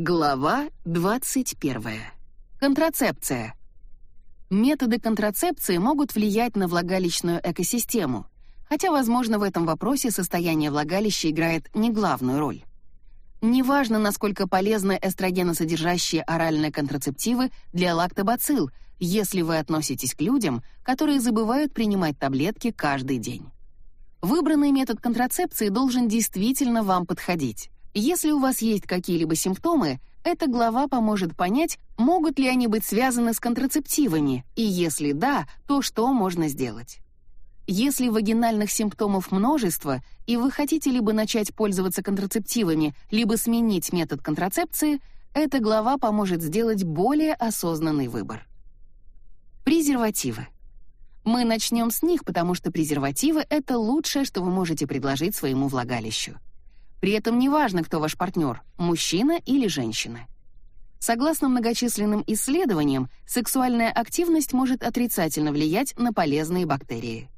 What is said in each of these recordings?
Глава 21. Контрацепция. Методы контрацепции могут влиять на влагалищную экосистему, хотя, возможно, в этом вопросе состояние влагалища играет не главную роль. Неважно, насколько полезны эстрогеносодержащие оральные контрацептивы для лактобацилл, если вы относитесь к людям, которые забывают принимать таблетки каждый день. Выбранный метод контрацепции должен действительно вам подходить. Если у вас есть какие-либо симптомы, эта глава поможет понять, могут ли они быть связаны с контрацептивами, и если да, то что можно сделать. Если вагинальных симптомов множество, и вы хотите либо начать пользоваться контрацептивами, либо сменить метод контрацепции, эта глава поможет сделать более осознанный выбор. Презервативы. Мы начнем с них, потому что презервативы — это лучшее, что вы можете предложить своему влагалищу. При этом неважно, кто ваш партнер — мужчина или женщина. Согласно многочисленным исследованиям, сексуальная активность может отрицательно влиять на полезные бактерии.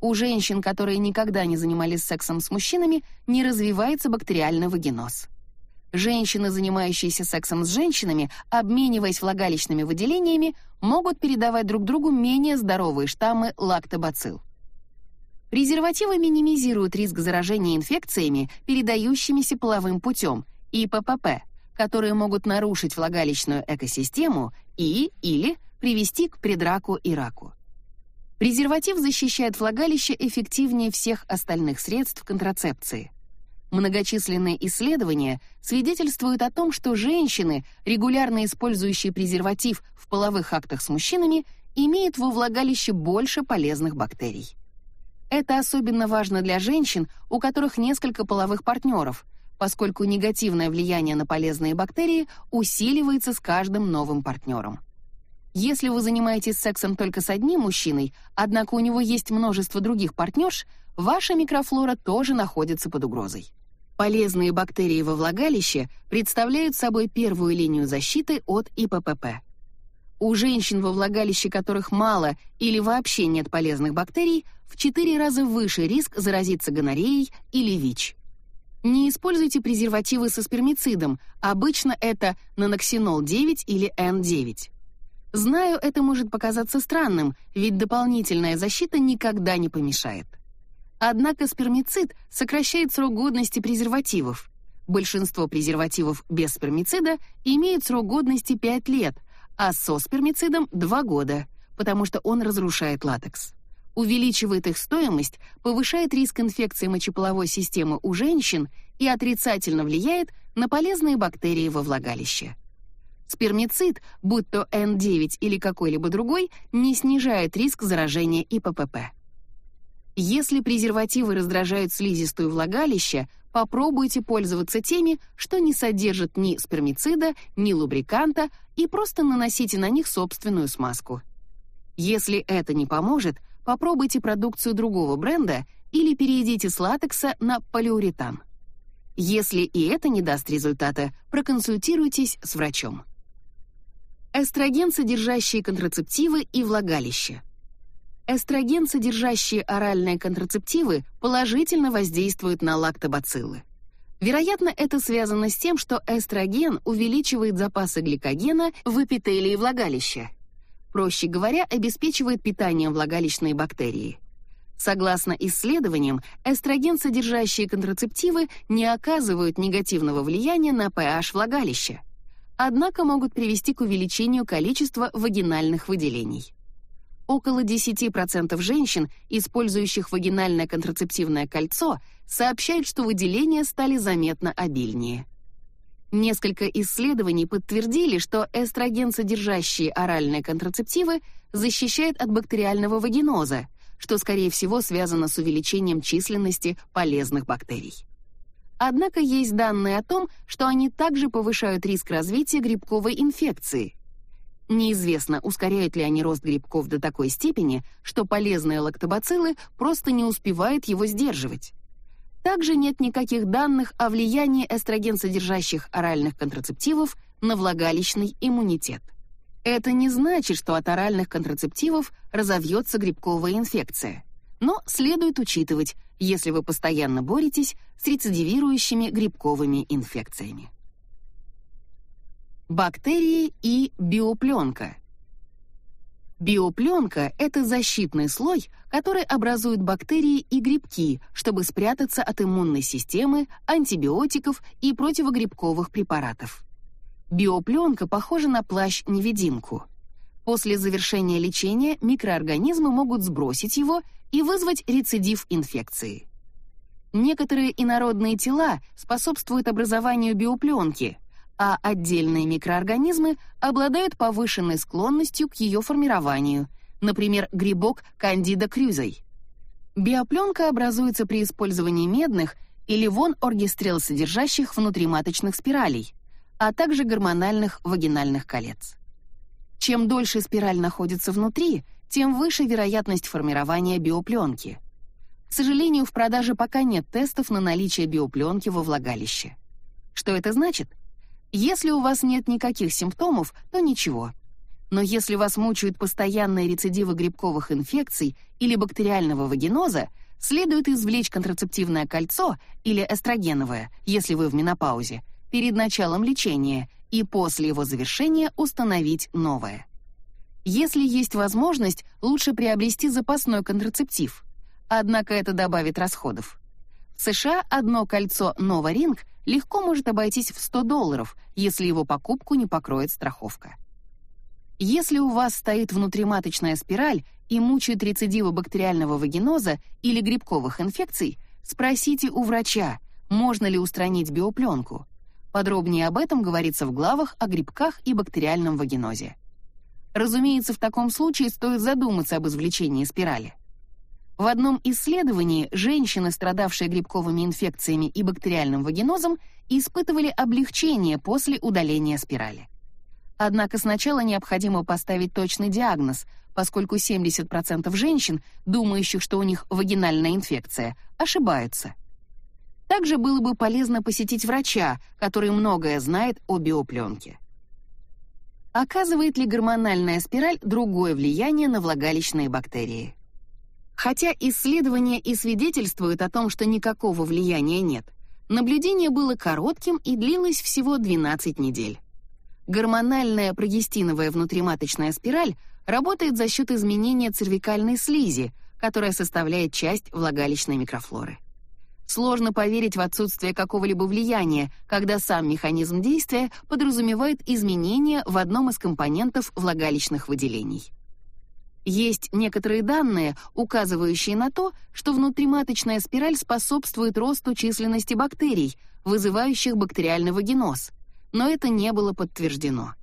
У женщин, которые никогда не занимались сексом с мужчинами, не развивается бактериальный вагиноз. Женщины, занимающиеся сексом с женщинами, обмениваясь влагалищными выделениями, могут передавать друг другу менее здоровые штаммы лактобацилл. Презервативы минимизируют риск заражения инфекциями, передающимися половым путем, и ППП, которые могут нарушить влагалищную экосистему и или привести к предраку и раку. Презерватив защищает влагалище эффективнее всех остальных средств контрацепции. Многочисленные исследования свидетельствуют о том, что женщины, регулярно использующие презерватив в половых актах с мужчинами, имеют во влагалище больше полезных бактерий. Это особенно важно для женщин, у которых несколько половых партнеров, поскольку негативное влияние на полезные бактерии усиливается с каждым новым партнером. Если вы занимаетесь сексом только с одним мужчиной, однако у него есть множество других партнерш, ваша микрофлора тоже находится под угрозой. Полезные бактерии во влагалище представляют собой первую линию защиты от ИППП. У женщин, во влагалище которых мало или вообще нет полезных бактерий, в 4 раза выше риск заразиться гонореей или ВИЧ. Не используйте презервативы со спермицидом, обычно это наноксинол 9 или N9. Знаю, это может показаться странным, ведь дополнительная защита никогда не помешает. Однако спермицид сокращает срок годности презервативов. Большинство презервативов без спермицида имеют срок годности 5 лет, а со спермицидом 2 года, потому что он разрушает латекс. Увеличивает их стоимость, повышает риск инфекции мочеполовой системы у женщин и отрицательно влияет на полезные бактерии во влагалище. Спермицид, будь то N9 или какой-либо другой, не снижает риск заражения ИППП. Если презервативы раздражают слизистую влагалища, попробуйте пользоваться теми, что не содержат ни спермицида, ни лубриканта, и просто наносите на них собственную смазку. Если это не поможет, попробуйте продукцию другого бренда или перейдите с латекса на полиуретан. Если и это не даст результата, проконсультируйтесь с врачом. Эстроген, содержащие контрацептивы и влагалище. Эстроген, содержащие оральные контрацептивы, положительно воздействуют на лактобациллы. Вероятно, это связано с тем, что эстроген увеличивает запасы гликогена в эпителии влагалища. Проще говоря, обеспечивает питанием влагалищные бактерии. Согласно исследованиям, эстроген, содержащие контрацептивы, не оказывают негативного влияния на pH влагалища, однако могут привести к увеличению количества вагинальных выделений. Около 10% женщин, использующих вагинальное контрацептивное кольцо, сообщают, что выделения стали заметно обильнее. Несколько исследований подтвердили, что эстроген, содержащие оральные контрацептивы, защищает от бактериального вагиноза, что, скорее всего, связано с увеличением численности полезных бактерий. Однако есть данные о том, что они также повышают риск развития грибковой инфекции. Неизвестно, ускоряют ли они рост грибков до такой степени, что полезные лактобациллы просто не успевают его сдерживать. Также нет никаких данных о влиянии эстроген содержащих оральных контрацептивов на влагалищный иммунитет. Это не значит, что от оральных контрацептивов разовьется грибковая инфекция. Но следует учитывать, если вы постоянно боретесь с рецидивирующими грибковыми инфекциями. Бактерии и биопленка. Биопленка — это защитный слой, который образуют бактерии и грибки, чтобы спрятаться от иммунной системы, антибиотиков и противогрибковых препаратов. Биопленка похожа на плащ-невидимку. После завершения лечения микроорганизмы могут сбросить его и вызвать рецидив инфекции. Некоторые инородные тела способствуют образованию биопленки, а отдельные микроорганизмы обладают повышенной склонностью к ее формированию, например, грибок Candida крюзой. Биопленка образуется при использовании медных или вон-оргистрел содержащих внутриматочных спиралей, а также гормональных вагинальных колец. Чем дольше спираль находится внутри, тем выше вероятность формирования биопленки. К сожалению, в продаже пока нет тестов на наличие биопленки во влагалище. Что это значит? Если у вас нет никаких симптомов, то ничего. Но если вас мучают постоянные рецидивы грибковых инфекций или бактериального вагиноза, следует извлечь контрацептивное кольцо или эстрогеновое, если вы в менопаузе, перед началом лечения и после его завершения установить новое. Если есть возможность, лучше приобрести запасной контрацептив. Однако это добавит расходов. В США одно кольцо Nova легко может обойтись в 100 долларов, если его покупку не покроет страховка. Если у вас стоит внутриматочная спираль и мучают рецидивы бактериального вагиноза или грибковых инфекций, спросите у врача, можно ли устранить биопленку. Подробнее об этом говорится в главах о грибках и бактериальном вагинозе. Разумеется, в таком случае стоит задуматься об извлечении спирали. В одном исследовании женщины, страдавшие грибковыми инфекциями и бактериальным вагинозом, испытывали облегчение после удаления спирали. Однако сначала необходимо поставить точный диагноз, поскольку 70% женщин, думающих, что у них вагинальная инфекция, ошибаются. Также было бы полезно посетить врача, который многое знает о биопленке. Оказывает ли гормональная спираль другое влияние на влагалищные бактерии? Хотя исследования и свидетельствуют о том, что никакого влияния нет, наблюдение было коротким и длилось всего 12 недель. Гормональная прогестиновая внутриматочная спираль работает за счет изменения цервикальной слизи, которая составляет часть влагалищной микрофлоры. Сложно поверить в отсутствие какого-либо влияния, когда сам механизм действия подразумевает изменения в одном из компонентов влагалищных выделений. Есть некоторые данные, указывающие на то, что внутриматочная спираль способствует росту численности бактерий, вызывающих бактериальный вагиноз, но это не было подтверждено.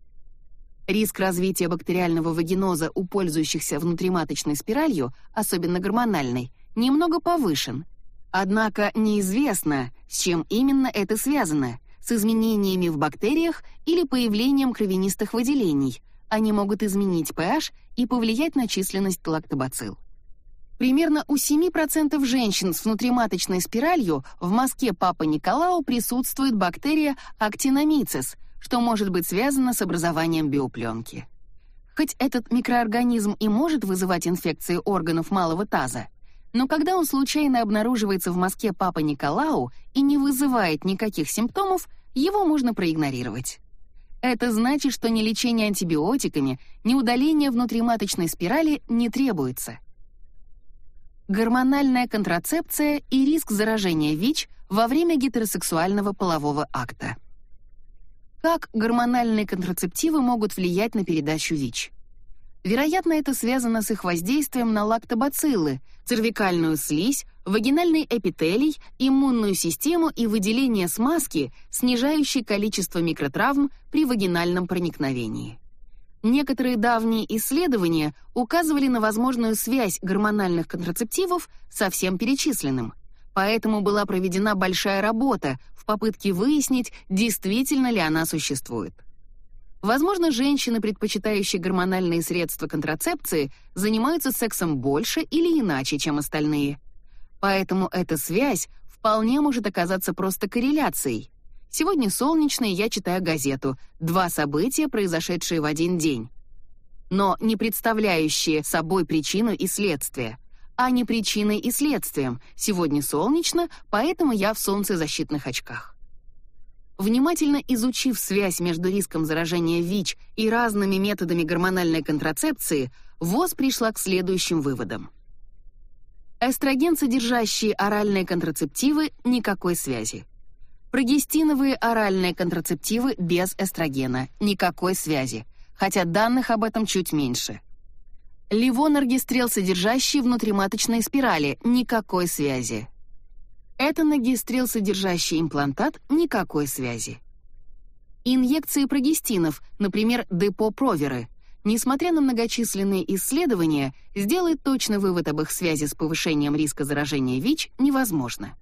Риск развития бактериального вагиноза у пользующихся внутриматочной спиралью, особенно гормональной, немного повышен. Однако неизвестно, с чем именно это связано — с изменениями в бактериях или появлением кровянистых выделений, они могут изменить pH и повлиять на численность лактобацилл. Примерно у 7% женщин с внутриматочной спиралью в мазке Папа Николау присутствует бактерия Actinomyces, что может быть связано с образованием биопленки. Хоть этот микроорганизм и может вызывать инфекции органов малого таза, но когда он случайно обнаруживается в мазке Папа Николау и не вызывает никаких симптомов, его можно проигнорировать. Это значит, что ни лечение антибиотиками, ни удаление внутриматочной спирали не требуется. Гормональная контрацепция и риск заражения ВИЧ во время гетеросексуального полового акта. Как гормональные контрацептивы могут влиять на передачу ВИЧ? Вероятно, это связано с их воздействием на лактобациллы, цервикальную слизь, вагинальный эпителий, иммунную систему и выделение смазки, снижающей количество микротравм при вагинальном проникновении. Некоторые давние исследования указывали на возможную связь гормональных контрацептивов со всем перечисленным. Поэтому была проведена большая работа в попытке выяснить, действительно ли она существует. Возможно, женщины, предпочитающие гормональные средства контрацепции, занимаются сексом больше или иначе, чем остальные. Поэтому эта связь вполне может оказаться просто корреляцией. Сегодня солнечно, и я читаю газету. Два события, произошедшие в один день. Но не представляющие собой причину и следствие, а не причиной и следствием. Сегодня солнечно, поэтому я в солнцезащитных очках. Внимательно изучив связь между риском заражения ВИЧ и разными методами гормональной контрацепции, ВОЗ пришла к следующим выводам. Эстроген, содержащие оральные контрацептивы, никакой связи. Прогестиновые оральные контрацептивы без эстрогена, никакой связи, хотя данных об этом чуть меньше. Ливоноргестрел, содержащий внутриматочные спирали, никакой связи. Этаногестрел, содержащий имплантат, никакой связи. Инъекции прогестинов, например, депо-проверы, несмотря на многочисленные исследования, сделать точный вывод об их связи с повышением риска заражения ВИЧ невозможно.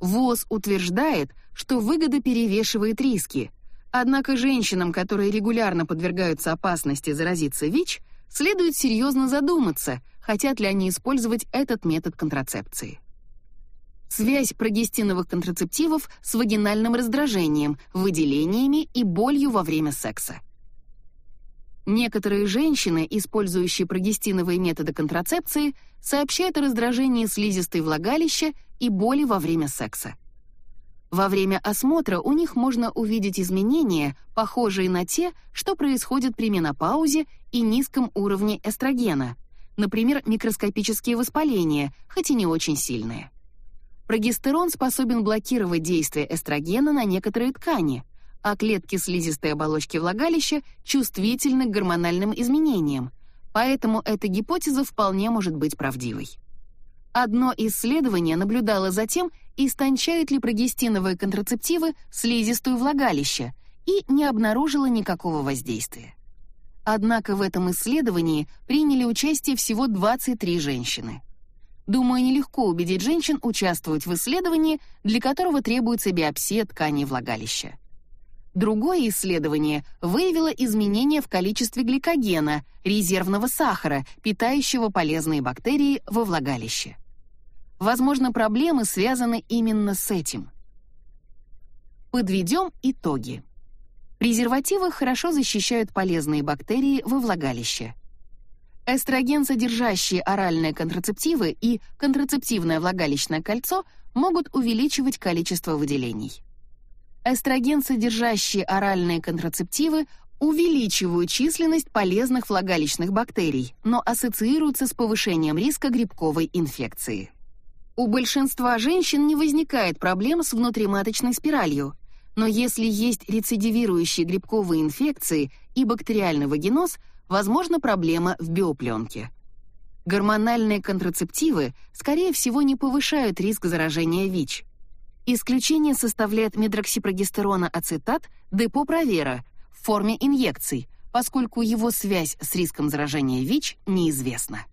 ВОЗ утверждает, что выгода перевешивает риски, однако женщинам, которые регулярно подвергаются опасности заразиться ВИЧ, следует серьезно задуматься, хотят ли они использовать этот метод контрацепции связь прогестиновых контрацептивов с вагинальным раздражением, выделениями и болью во время секса. Некоторые женщины, использующие прогестиновые методы контрацепции, сообщают о раздражении слизистой влагалища и боли во время секса. Во время осмотра у них можно увидеть изменения, похожие на те, что происходят при менопаузе и низком уровне эстрогена, например, микроскопические воспаления, хоть и не очень сильные. Прогестерон способен блокировать действие эстрогена на некоторые ткани, а клетки слизистой оболочки влагалища чувствительны к гормональным изменениям, поэтому эта гипотеза вполне может быть правдивой. Одно исследование наблюдало за тем, истончают ли прогестиновые контрацептивы слизистую влагалища, и не обнаружило никакого воздействия. Однако в этом исследовании приняли участие всего 23 женщины. Думаю, нелегко убедить женщин участвовать в исследовании, для которого требуется биопсия тканей влагалища. Другое исследование выявило изменения в количестве гликогена, резервного сахара, питающего полезные бактерии во влагалище. Возможно, проблемы связаны именно с этим. Подведем итоги. Презервативы хорошо защищают полезные бактерии во влагалище. Эстроген, содержащие оральные контрацептивы и контрацептивное влагалищное кольцо могут увеличивать количество выделений. Эстроген, содержащие оральные контрацептивы, увеличивают численность полезных влагалищных бактерий, но ассоциируются с повышением риска грибковой инфекции. У большинства женщин не возникает проблем с внутриматочной спиралью, но если есть рецидивирующие грибковые инфекции и бактериальный вагиноз – возможно проблема в биопленке. Гормональные контрацептивы, скорее всего, не повышают риск заражения ВИЧ. Исключение составляет медроксипрогестерона ацетат депо-провера в форме инъекций, поскольку его связь с риском заражения ВИЧ неизвестна.